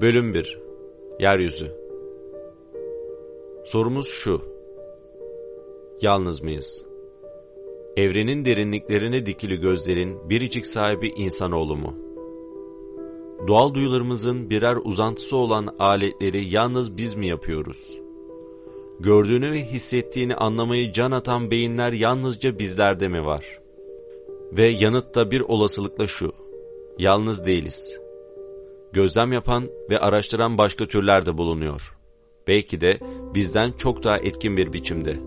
Bölüm 1 Yeryüzü Sorumuz şu. Yalnız mıyız? Evrenin derinliklerine dikili gözlerin biricik sahibi insanoğlu mu? Doğal duyularımızın birer uzantısı olan aletleri yalnız biz mi yapıyoruz? Gördüğünü ve hissettiğini anlamayı can atan beyinler yalnızca bizlerde mi var? Ve yanıt da bir olasılıkla şu. Yalnız değiliz. Gözlem yapan ve araştıran başka türler de bulunuyor. Belki de bizden çok daha etkin bir biçimde.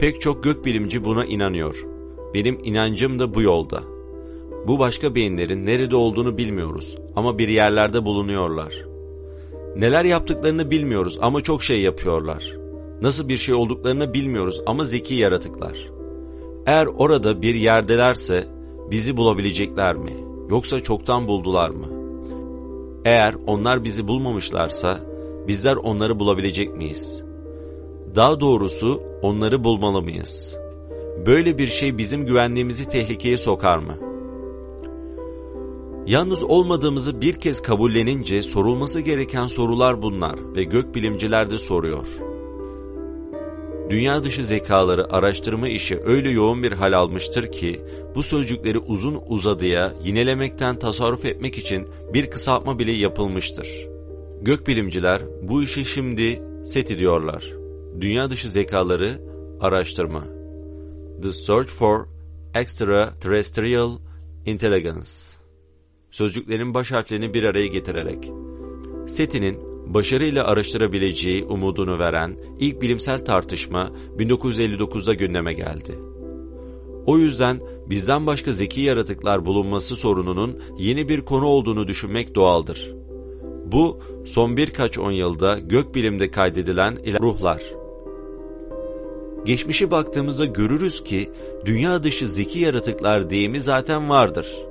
Pek çok gökbilimci buna inanıyor. Benim inancım da bu yolda. Bu başka beyinlerin nerede olduğunu bilmiyoruz ama bir yerlerde bulunuyorlar. Neler yaptıklarını bilmiyoruz ama çok şey yapıyorlar. Nasıl bir şey olduklarını bilmiyoruz ama zeki yaratıklar. Eğer orada bir yerdelerse bizi bulabilecekler mi? Yoksa çoktan buldular mı? Eğer onlar bizi bulmamışlarsa bizler onları bulabilecek miyiz? Daha doğrusu onları bulmalı mıyız? Böyle bir şey bizim güvenliğimizi tehlikeye sokar mı? Yalnız olmadığımızı bir kez kabullenince sorulması gereken sorular bunlar ve gökbilimciler de soruyor. Dünya dışı zekaları araştırma işi öyle yoğun bir hal almıştır ki bu sözcükleri uzun uzadıya yinelemekten tasarruf etmek için bir kısaltma bile yapılmıştır. Gökbilimciler bu işi şimdi SET ediyorlar. Dünya dışı zekaları araştırma. The Search for Extraterrestrial Intelligence. Sözcüklerin baş harflerini bir araya getirerek. SETI'nin başarıyla araştırabileceği umudunu veren ilk bilimsel tartışma 1959'da gündeme geldi. O yüzden bizden başka zeki yaratıklar bulunması sorununun yeni bir konu olduğunu düşünmek doğaldır. Bu son birkaç on yılda gökbilimde kaydedilen ruhlar. Geçmişe baktığımızda görürüz ki dünya dışı zeki yaratıklar deyimi zaten vardır.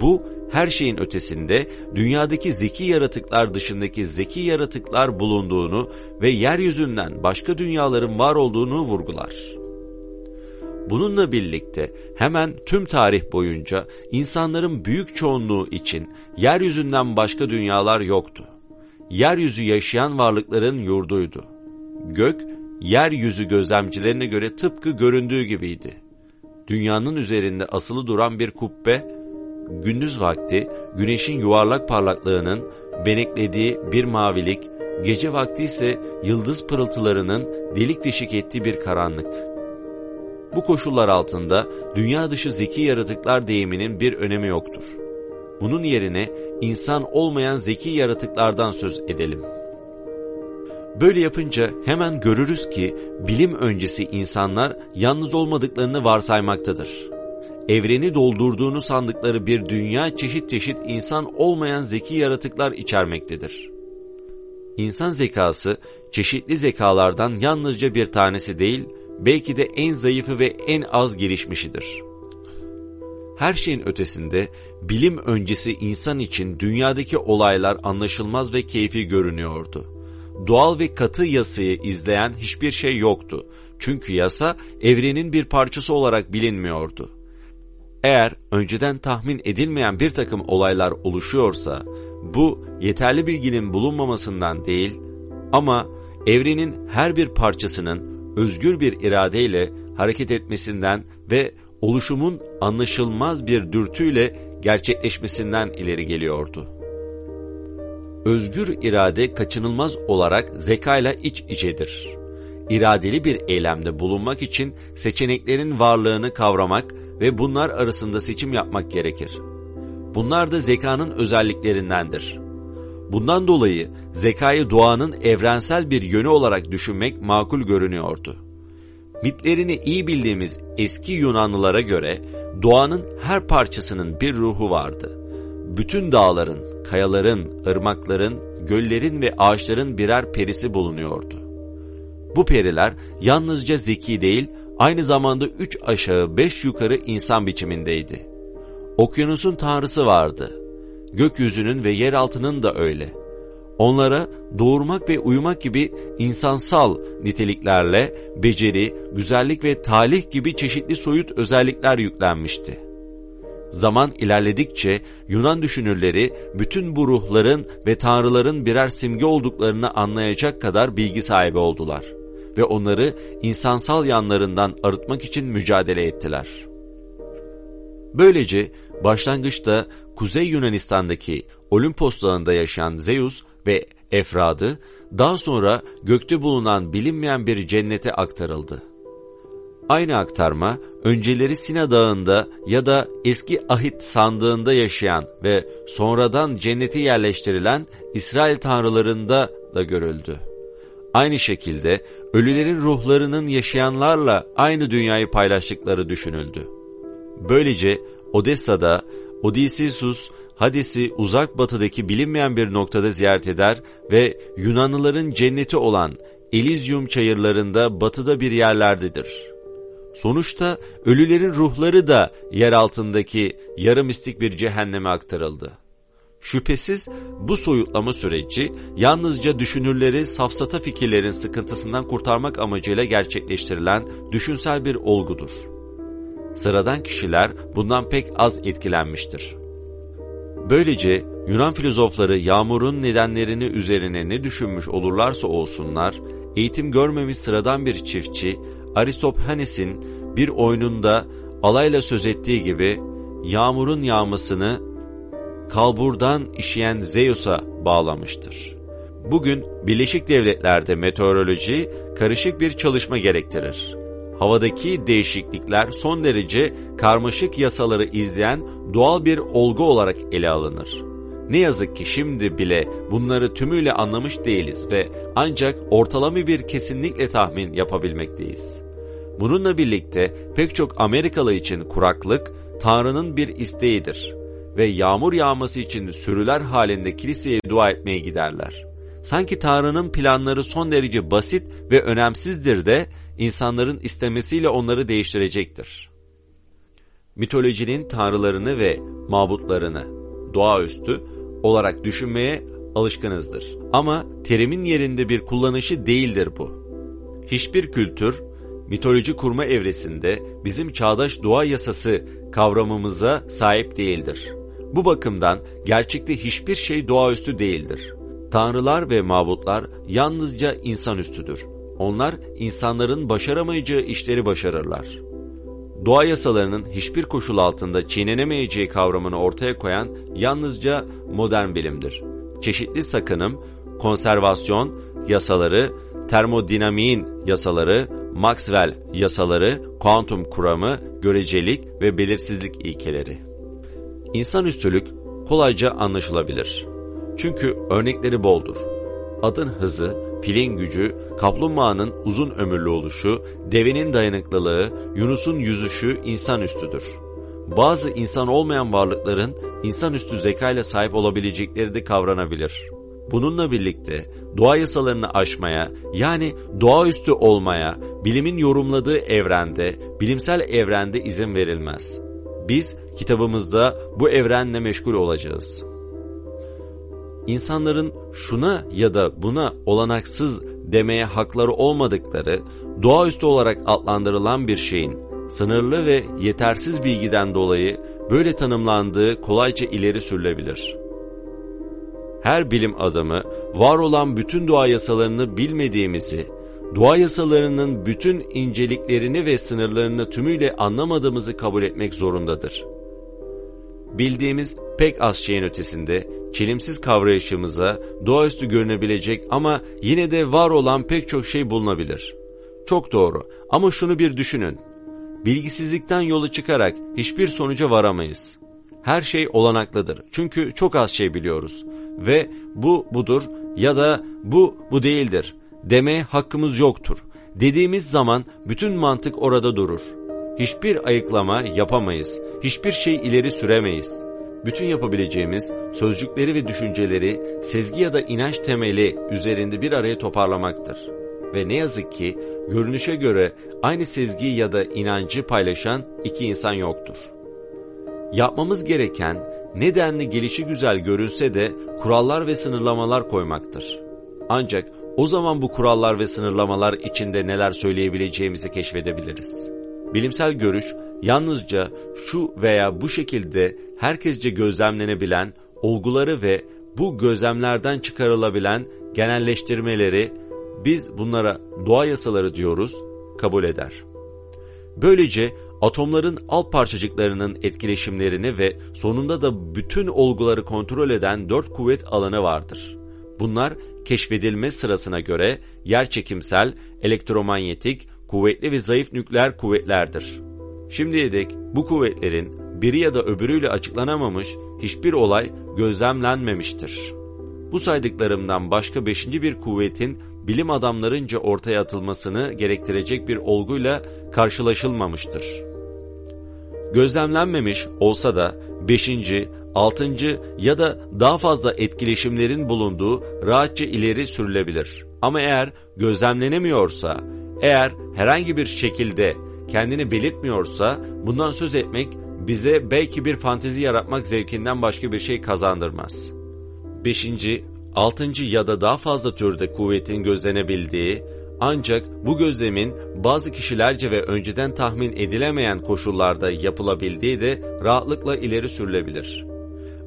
Bu her şeyin ötesinde dünyadaki zeki yaratıklar dışındaki zeki yaratıklar bulunduğunu ve yeryüzünden başka dünyaların var olduğunu vurgular. Bununla birlikte hemen tüm tarih boyunca insanların büyük çoğunluğu için yeryüzünden başka dünyalar yoktu. Yeryüzü yaşayan varlıkların yurduydu. Gök, yeryüzü gözlemcilerine göre tıpkı göründüğü gibiydi. Dünyanın üzerinde asılı duran bir kubbe, gündüz vakti güneşin yuvarlak parlaklığının beneklediği bir mavilik, gece vakti ise yıldız pırıltılarının delik deşik ettiği bir karanlık. Bu koşullar altında dünya dışı zeki yaratıklar deyiminin bir önemi yoktur. Bunun yerine insan olmayan zeki yaratıklardan söz edelim. Böyle yapınca hemen görürüz ki bilim öncesi insanlar yalnız olmadıklarını varsaymaktadır evreni doldurduğunu sandıkları bir dünya çeşit çeşit insan olmayan zeki yaratıklar içermektedir. İnsan zekası çeşitli zekalardan yalnızca bir tanesi değil, belki de en zayıfı ve en az gelişmişidir. Her şeyin ötesinde bilim öncesi insan için dünyadaki olaylar anlaşılmaz ve keyfi görünüyordu. Doğal ve katı yasayı izleyen hiçbir şey yoktu. Çünkü yasa evrenin bir parçası olarak bilinmiyordu. Eğer önceden tahmin edilmeyen bir takım olaylar oluşuyorsa, bu yeterli bilginin bulunmamasından değil ama evrenin her bir parçasının özgür bir iradeyle hareket etmesinden ve oluşumun anlaşılmaz bir dürtüyle gerçekleşmesinden ileri geliyordu. Özgür irade kaçınılmaz olarak zekayla iç içedir. İradeli bir eylemde bulunmak için seçeneklerin varlığını kavramak ve bunlar arasında seçim yapmak gerekir. Bunlar da zekanın özelliklerindendir. Bundan dolayı zekayı doğanın evrensel bir yönü olarak düşünmek makul görünüyordu. Mitlerini iyi bildiğimiz eski Yunanlılara göre doğanın her parçasının bir ruhu vardı. Bütün dağların, kayaların, ırmakların, göllerin ve ağaçların birer perisi bulunuyordu. Bu periler yalnızca zeki değil, aynı zamanda üç aşağı beş yukarı insan biçimindeydi. Okyanusun tanrısı vardı. Gökyüzünün ve yeraltının da öyle. Onlara doğurmak ve uyumak gibi insansal niteliklerle beceri, güzellik ve talih gibi çeşitli soyut özellikler yüklenmişti. Zaman ilerledikçe Yunan düşünürleri bütün bu ruhların ve tanrıların birer simge olduklarını anlayacak kadar bilgi sahibi oldular ve onları insansal yanlarından arıtmak için mücadele ettiler. Böylece başlangıçta Kuzey Yunanistan'daki Olimpos Dağı'nda yaşayan Zeus ve Efradı daha sonra gökte bulunan bilinmeyen bir cennete aktarıldı. Aynı aktarma önceleri Sina Dağı'nda ya da eski ahit sandığında yaşayan ve sonradan cennete yerleştirilen İsrail tanrılarında da görüldü. Aynı şekilde ölülerin ruhlarının yaşayanlarla aynı dünyayı paylaştıkları düşünüldü. Böylece Odessa'da Odysseus Hades'i uzak batıdaki bilinmeyen bir noktada ziyaret eder ve Yunanlıların cenneti olan Elysium çayırlarında batıda bir yerlerdedir. Sonuçta ölülerin ruhları da yer altındaki yarı mistik bir cehenneme aktarıldı. Şüphesiz bu soyutlama süreci yalnızca düşünürleri safsata fikirlerin sıkıntısından kurtarmak amacıyla gerçekleştirilen düşünsel bir olgudur. Sıradan kişiler bundan pek az etkilenmiştir. Böylece Yunan filozofları yağmurun nedenlerini üzerine ne düşünmüş olurlarsa olsunlar, eğitim görmemiş sıradan bir çiftçi, Aristophanes'in bir oyununda alayla söz ettiği gibi, yağmurun yağmasını kalburdan işeyen Zeus'a bağlamıştır. Bugün Birleşik Devletler'de meteoroloji karışık bir çalışma gerektirir. Havadaki değişiklikler son derece karmaşık yasaları izleyen doğal bir olgu olarak ele alınır. Ne yazık ki şimdi bile bunları tümüyle anlamış değiliz ve ancak ortalama bir kesinlikle tahmin yapabilmekteyiz. Bununla birlikte pek çok Amerikalı için kuraklık Tanrı'nın bir isteğidir ve yağmur yağması için sürüler halinde kiliseye dua etmeye giderler. Sanki Tanrı'nın planları son derece basit ve önemsizdir de insanların istemesiyle onları değiştirecektir. Mitolojinin tanrılarını ve mabutlarını doğaüstü olarak düşünmeye alışkınızdır. Ama terimin yerinde bir kullanışı değildir bu. Hiçbir kültür, mitoloji kurma evresinde bizim çağdaş doğa yasası kavramımıza sahip değildir. Bu bakımdan gerçekte hiçbir şey doğaüstü değildir. Tanrılar ve mabutlar yalnızca insanüstüdür. Onlar insanların başaramayacağı işleri başarırlar. Doğa yasalarının hiçbir koşul altında çiğnenemeyeceği kavramını ortaya koyan yalnızca modern bilimdir. Çeşitli sakınım, konservasyon yasaları, termodinamiğin yasaları, Maxwell yasaları, kuantum kuramı, görecelik ve belirsizlik ilkeleri. İnsanüstülük kolayca anlaşılabilir. Çünkü örnekleri boldur. Adın hızı, filin gücü, kaplumbağanın uzun ömürlü oluşu, devenin dayanıklılığı, Yunus'un yüzüşü insanüstüdür. Bazı insan olmayan varlıkların insanüstü zekayla sahip olabilecekleri de kavranabilir. Bununla birlikte doğa yasalarını aşmaya yani doğaüstü olmaya bilimin yorumladığı evrende, bilimsel evrende izin verilmez. Biz kitabımızda bu evrenle meşgul olacağız. İnsanların şuna ya da buna olanaksız demeye hakları olmadıkları, doğaüstü olarak adlandırılan bir şeyin sınırlı ve yetersiz bilgiden dolayı böyle tanımlandığı kolayca ileri sürülebilir. Her bilim adamı var olan bütün doğa yasalarını bilmediğimizi, doğa yasalarının bütün inceliklerini ve sınırlarını tümüyle anlamadığımızı kabul etmek zorundadır. Bildiğimiz pek az şeyin ötesinde çelimsiz kavrayışımıza doğaüstü görünebilecek ama yine de var olan pek çok şey bulunabilir. Çok doğru ama şunu bir düşünün. Bilgisizlikten yola çıkarak hiçbir sonuca varamayız. Her şey olanaklıdır çünkü çok az şey biliyoruz ve bu budur ya da bu bu değildir demeye hakkımız yoktur. Dediğimiz zaman bütün mantık orada durur. Hiçbir ayıklama yapamayız, hiçbir şey ileri süremeyiz. Bütün yapabileceğimiz sözcükleri ve düşünceleri sezgi ya da inanç temeli üzerinde bir araya toparlamaktır. Ve ne yazık ki görünüşe göre aynı sezgi ya da inancı paylaşan iki insan yoktur. Yapmamız gereken nedenli gelişi güzel görünse de kurallar ve sınırlamalar koymaktır. Ancak o zaman bu kurallar ve sınırlamalar içinde neler söyleyebileceğimizi keşfedebiliriz. Bilimsel görüş yalnızca şu veya bu şekilde herkesce gözlemlenebilen olguları ve bu gözlemlerden çıkarılabilen genelleştirmeleri biz bunlara doğa yasaları diyoruz, kabul eder. Böylece atomların alt parçacıklarının etkileşimlerini ve sonunda da bütün olguları kontrol eden dört kuvvet alanı vardır. Bunlar keşfedilme sırasına göre yerçekimsel, elektromanyetik, kuvvetli ve zayıf nükleer kuvvetlerdir. Şimdiye dek bu kuvvetlerin biri ya da öbürüyle açıklanamamış hiçbir olay gözlemlenmemiştir. Bu saydıklarımdan başka beşinci bir kuvvetin bilim adamlarınca ortaya atılmasını gerektirecek bir olguyla karşılaşılmamıştır. Gözlemlenmemiş olsa da beşinci, altıncı ya da daha fazla etkileşimlerin bulunduğu rahatça ileri sürülebilir. Ama eğer gözlemlenemiyorsa, eğer herhangi bir şekilde kendini belirtmiyorsa bundan söz etmek bize belki bir fantezi yaratmak zevkinden başka bir şey kazandırmaz. Beşinci, altıncı ya da daha fazla türde kuvvetin gözlenebildiği, ancak bu gözlemin bazı kişilerce ve önceden tahmin edilemeyen koşullarda yapılabildiği de rahatlıkla ileri sürülebilir.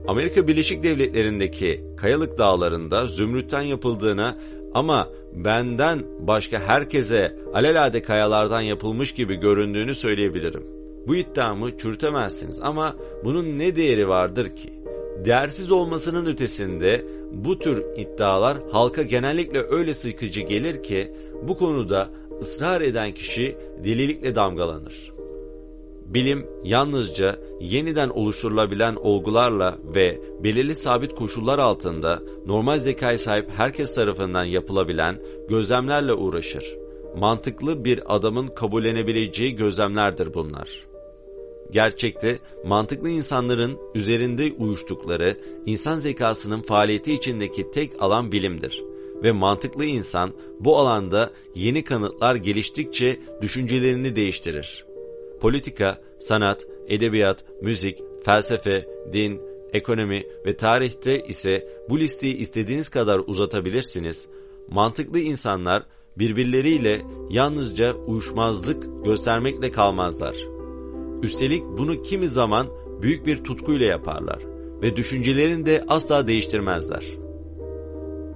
Amerika Birleşik Devletleri'ndeki Kayalık Dağları'nda zümrütten yapıldığına ama benden başka herkese alelade kayalardan yapılmış gibi göründüğünü söyleyebilirim. Bu iddiamı çürütemezsiniz ama bunun ne değeri vardır ki? Değersiz olmasının ötesinde bu tür iddialar halka genellikle öyle sıkıcı gelir ki bu konuda ısrar eden kişi delilikle damgalanır. Bilim yalnızca yeniden oluşturulabilen olgularla ve belirli sabit koşullar altında normal zekaya sahip herkes tarafından yapılabilen gözlemlerle uğraşır. Mantıklı bir adamın kabullenebileceği gözlemlerdir bunlar. Gerçekte mantıklı insanların üzerinde uyuştukları insan zekasının faaliyeti içindeki tek alan bilimdir. Ve mantıklı insan bu alanda yeni kanıtlar geliştikçe düşüncelerini değiştirir. Politika, sanat, edebiyat, müzik, felsefe, din, ekonomi ve tarihte ise bu listeyi istediğiniz kadar uzatabilirsiniz. Mantıklı insanlar birbirleriyle yalnızca uyuşmazlık göstermekle kalmazlar. Üstelik bunu kimi zaman büyük bir tutkuyla yaparlar ve düşüncelerini de asla değiştirmezler.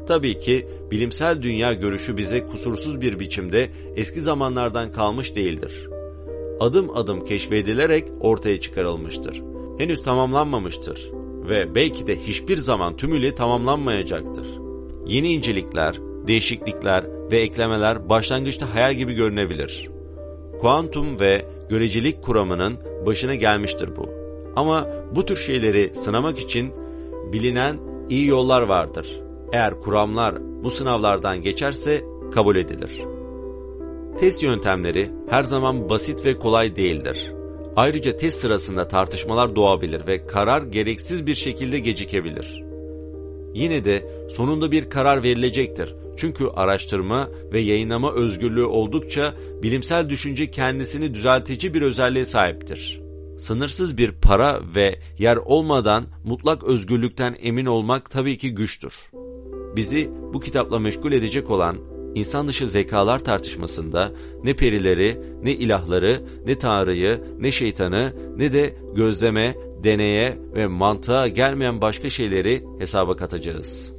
Tabii ki bilimsel dünya görüşü bize kusursuz bir biçimde eski zamanlardan kalmış değildir adım adım keşfedilerek ortaya çıkarılmıştır. Henüz tamamlanmamıştır ve belki de hiçbir zaman tümüyle tamamlanmayacaktır. Yeni incelikler, değişiklikler ve eklemeler başlangıçta hayal gibi görünebilir. Kuantum ve görecelik kuramının başına gelmiştir bu. Ama bu tür şeyleri sınamak için bilinen iyi yollar vardır. Eğer kuramlar bu sınavlardan geçerse kabul edilir.'' Test yöntemleri her zaman basit ve kolay değildir. Ayrıca test sırasında tartışmalar doğabilir ve karar gereksiz bir şekilde gecikebilir. Yine de sonunda bir karar verilecektir. Çünkü araştırma ve yayınlama özgürlüğü oldukça bilimsel düşünce kendisini düzeltici bir özelliğe sahiptir. Sınırsız bir para ve yer olmadan mutlak özgürlükten emin olmak tabii ki güçtür. Bizi bu kitapla meşgul edecek olan insan dışı zekalar tartışmasında ne perileri, ne ilahları, ne tanrıyı, ne şeytanı, ne de gözleme, deneye ve mantığa gelmeyen başka şeyleri hesaba katacağız.''